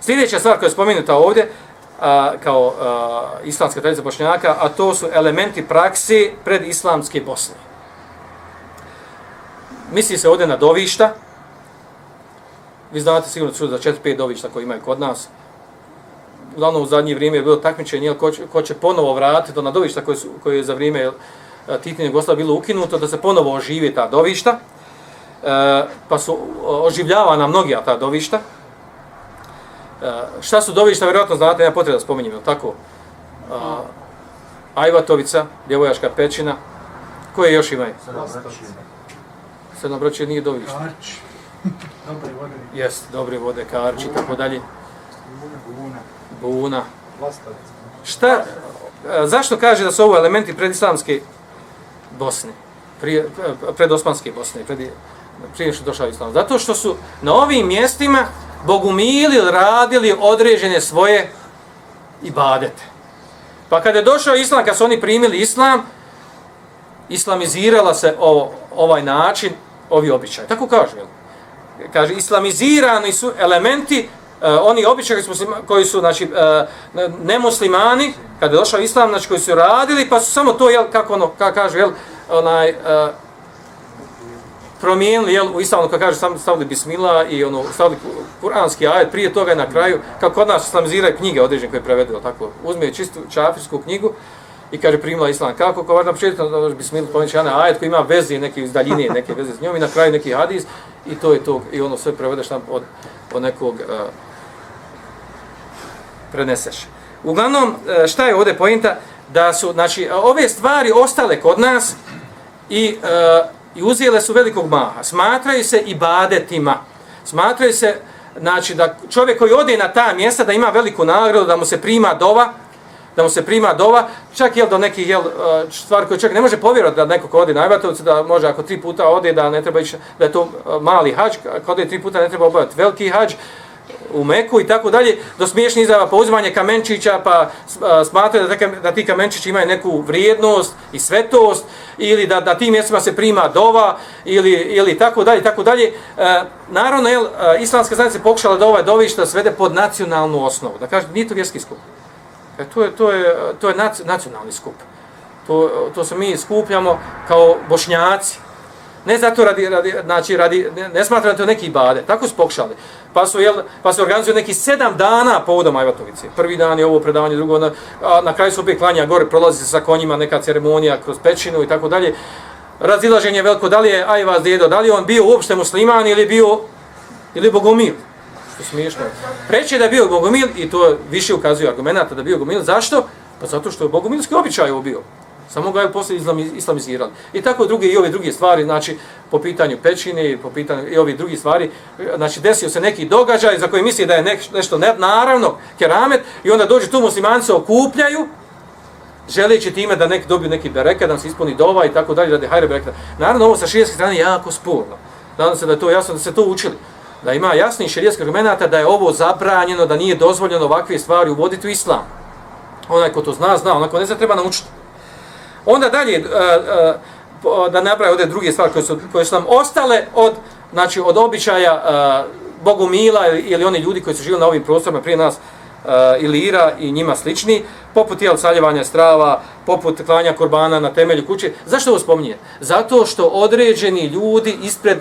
Sljedeća stvar koja je spomenuta ovdje, a, kao a, islamska tradicija bošnjaka, a to su elementi praksi pred islamske Bosne. Misli se ovdje na dovišta. Vi znate sigurno su za 4-5 dovišta koji imaju kod nas. Uglavnom u zadnje vrijeme je bilo takmičenje ko, će, ko će ponovo vratiti to na dovišta koje, su, koje je za vrijeme Titine Jugoslava bilo ukinuto, da se ponovo oživi ta dovišta. E, pa su oživljavana mnogi ta dovišta. E, šta su dovišta, vjerojatno znate, nema potreba da spominjem, tako? E, Ajvatovica, djevojaška pećina, koje još imaju? Sednobroće nije dovišta. Karč. Dobre vode. Jest, dobre vode, karči, tako dalje. Buna. Buna. Šta, e, zašto kaže da su ovo elementi predislamske Bosne? Prije, predosmanske Bosne, pred, prije što došao islam. Zato što su na ovim mjestima bogumili radili određene svoje ibadete. Pa kada je došao islam, kad su oni primili islam, islamizirala se o, ovaj način, ovi običaj. Tako kaže, jel? Kaže, islamizirani su elementi, uh, oni običaji koji su, koji su znači, uh, nemuslimani, kada je došao islam, znači, koji su radili, pa su samo to, jel, kako ono, ka, kaže, jel, onaj, uh, promijenili, jel, u islamu, kako kaže, sam stavili bismila i ono, stavili kuranski ajet, prije toga i na kraju, kako kod nas islamiziraju knjige određene koje prevedu, tako, uzme čistu čafijsku knjigu i kaže primila islam. Kako, ko na početku, da bismila, pomeći jedan ajet koji ima veze, neke iz daljine, neke veze s njom i na kraju neki hadis i to je to, i ono sve prevedeš tam od, od nekog uh, preneseš. Uglavnom, e, šta je ovdje pojenta? Da su, znači, ove stvari ostale kod nas i uh, i uzijele su velikog maha. Smatraju se i badetima. Smatraju se, znači, da čovjek koji ode na ta mjesta, da ima veliku nagradu, da mu se prima dova, da mu se prima dova, čak jel do nekih jel, stvar stvari koje čovjek ne može povjerovati da neko ko ode na Ivatovce, da može ako tri puta ode, da ne treba ići, da je to e, mali hađ, ako ode tri puta ne treba obavljati veliki hađ, u Meku i tako dalje, do smiješnih izjava pa uzimanje kamenčića, pa smatraju da, da ti kamenčići imaju neku vrijednost i svetost, ili da, da tim mjestima se prima dova, ili, ili tako dalje, tako dalje. E, naravno, jel, e, islamska zajednica je pokušala da ovaj dovišta svede pod nacionalnu osnovu, da kaže, nije to vjerski skup. E, to je, to je, to je nacionalni skup. To, to se mi skupljamo kao bošnjaci, Ne zato radi, radi, znači, radi, ne, ne smatram to neki bade, tako su pokušali. Pa su, jel, pa su organizuju neki sedam dana povodom Ajvatovice. Prvi dan je ovo predavanje, drugo, na, a na kraju su opet klanja gore, prolazi se sa konjima neka ceremonija kroz pećinu i tako dalje. Razilaženje veliko, da li je Ajvaz djedo, da li je on bio uopšte musliman ili bio ili bogomil. Što smiješno. Reći da je bio bogomil i to više ukazuje argumenta da je bio bogomil. Zašto? Pa zato što je bogomilski običaj ovo bio. Samo ga je posle islamizirali. I tako druge i ove druge stvari, znači po pitanju pećine, po pitanju i ove druge stvari, znači desio se neki događaj za koji misli da je nek, nešto ne, naravno keramet i onda dođe tu muslimani se okupljaju želeći time da nek dobiju neki bereket, da se ispuni dova i tako dalje, radi hajre bereka. Naravno, ovo sa širijske strane je jako sporno. Nadam se da je to jasno, da se to učili. Da ima jasni širijski argumenta da je ovo zabranjeno, da nije dozvoljeno ovakve stvari uvoditi u islam. Onaj ko to zna, zna, onako ne zna, treba naučiti. Onda dalje, e, e, da napravi ovdje druge stvari koje su, koje su nam ostale od, znači, od običaja e, Bogumila ili, ili oni ljudi koji su živjeli na ovim prostorima prije nas, Ilira i njima slični, poput jel, saljevanja strava, poput klanja korbana na temelju kuće. Zašto ovo spominje? Zato što određeni ljudi ispred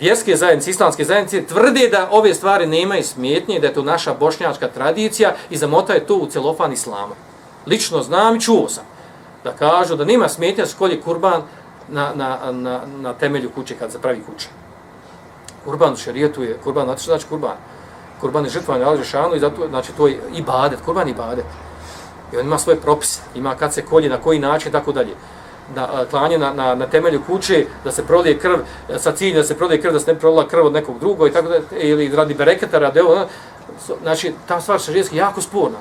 vjerske zajednice, islamske zajednice, tvrde da ove stvari nemaju smjetnje, da je to naša bošnjačka tradicija i zamotaje to u celofan islama. Lično znam i čuo sam da kažu da nima smetnja skolje kurban na, na, na, na temelju kuće kad se pravi kuća. Kurban u šarijetu je, kurban, znate što znači kurban? Kurban je žrtvan ali žešanu i zato, znači to je i badet, kurban i badet. I on ima svoje propise, ima kad se kolje, na koji način, tako dalje. Da klanje na, na, na temelju kuće, da se prolije krv, sa ciljem da se prolije krv, da se ne prolila krv od nekog drugog i tako dalje, ili radi bereketa, radi ovo, ono, znači ta stvar šarijetski jako sporna.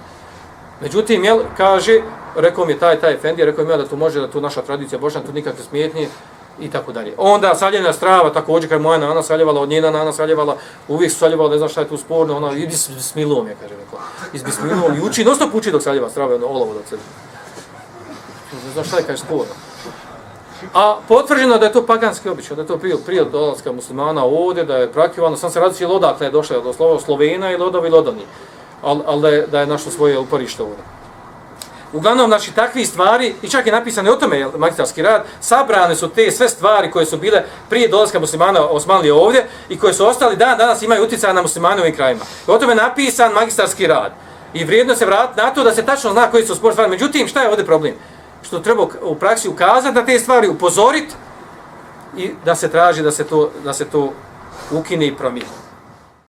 Međutim, jel, kaže, rekao mi je taj, taj Efendi, rekao mi je da to može, da to naša tradicija bošna, tu nikakve smjetnje i tako dalje. Onda saljena strava, također, kad moja nana saljevala, od njena nana saljevala, uvijek su saljevala, ne znam šta je tu sporno, ona, i s bismilom, je, kaže, neko. I s bismilom, i uči, nosto uči dok saljeva strava, ono, olovo dok se... Ne znam šta je, kaže, sporno. A potvrđeno da je to paganski običaj, da je to prije, prije dolaska muslimana ovdje, da je prakivano, sam se radi odakle je došla, od slova Slovena i Lodovi Lodovni, ali al da, je, da je našlo svoje uporište ovdje. Uglavnom, znači, takvi stvari, i čak je napisano o tome magistarski rad, sabrane su te sve stvari koje su bile prije dolaska muslimana Osmanlije ovdje i koje su ostali dan danas imaju utjecaja na muslimane u ovim krajima. I o tome je napisan magistarski rad. I vrijedno se vratiti na to da se tačno zna koji su spor stvari. Međutim, šta je ovdje problem? Što treba u praksi ukazati na te stvari, upozoriti i da se traži da se to, da se to ukine i promijeni.